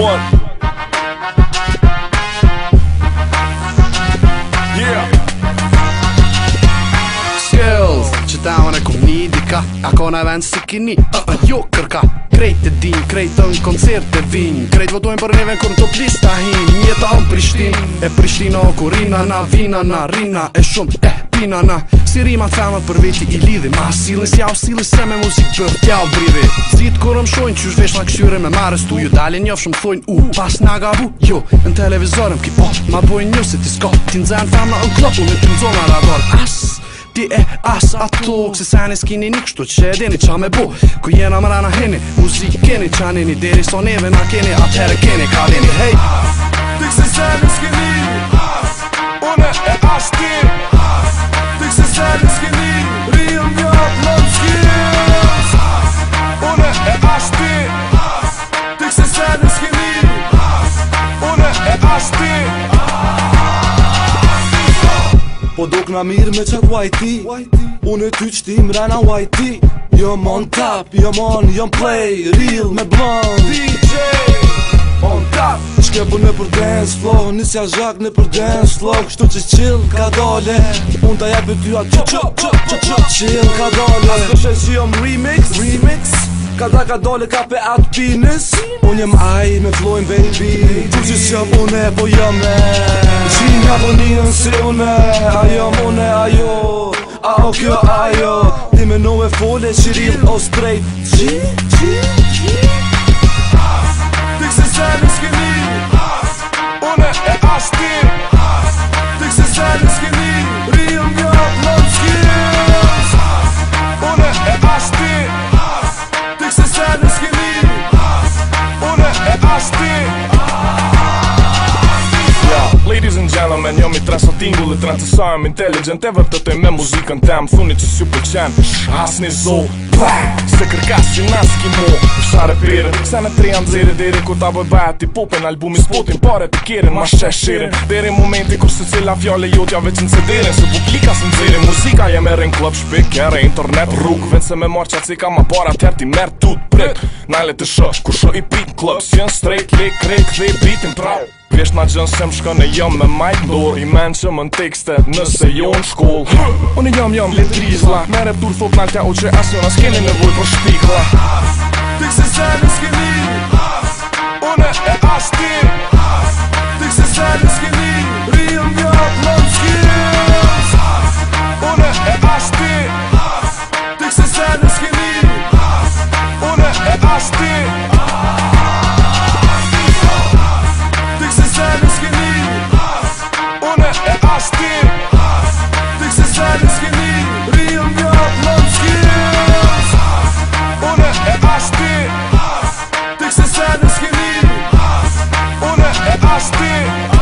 one Ako e vend si kini, a uh, uh, jo kërka Krejt e din, krejt të në koncert e vin Krejt votojnë për neve në kërnë të plis hin Njeta në Prishtin, e Prishtina o kurina Na vina, na rina, e shumë, e eh rutina na Si rima thama për veti i lidhi Ma silin si au se me muzik që të tjau brivi Zit kur më shojnë që shvesh ma këshyre me marës tu Ju dalin njof shumë thojnë u Pas nga gabu, jo, në televizorem ki Ma bojnë njo se ti s'ka Ti nxen thama në klopu me të nxona radar As Ti e as ato Kse se një skini një kështu që e dini qa me bo Ku jena më rana heni Muzik keni qanini Deri son neve na keni Atere keni ka dini hej Dik se ashti Po duk nga mirë me qëtë whitey Unë e ty qëti mrena whitey Jo më në tap, jo më jo play Real me blond DJ On tap Qke bu në për dance flow Nisja zhak në për dance flow Kështu që chill, ka dole Unë ta ja e ty atë që, që, chill, ka dole qo qo qo remix qo Kada ka dole ka pe atë pines Unë jem aj me flojnë baby Tu që që une po jame Qinë nga po njën si une A jam une a jo A o kjo a jo Ti me nëve fole që o strejt Qinë qinë qinë Me një mi sa tingullit Rante sa jam intelligent Evër të tëjme muzikën Ta më thunit që si ju për qenë pak Se kërkas që nësë ki mu Sare pire Se në tri janë zire Dere kur ta bëj bëja ti popen Albumi spotin pare të kjerin Ma shë shire Dere momenti kur se cila fjole jo tja veç në cederin Se publika se në zire Muzika jem e rin klub shpik Kere internet rrug Ven se me marë qatë si ka ma para Tjerë ti merë tut prit Najle të shë Kur shë i pit në klub Si jen straight Lik krik Dhe i bitin trap Vjesht na gjën se më shkën e jëm me majtë ndor I që më në tekste nëse jo në shkoll Unë jëm jëm lit krizla Me dur thot nalëtja që asë në Në një nëvuj për po shpikla As, po. të kështë së nështë gëni As, unë e ashtë ti As, të kështë së nështë gëni një atë nëmës As, unë e ashtë As, të kështë së nështë As, unë e ashtë existir.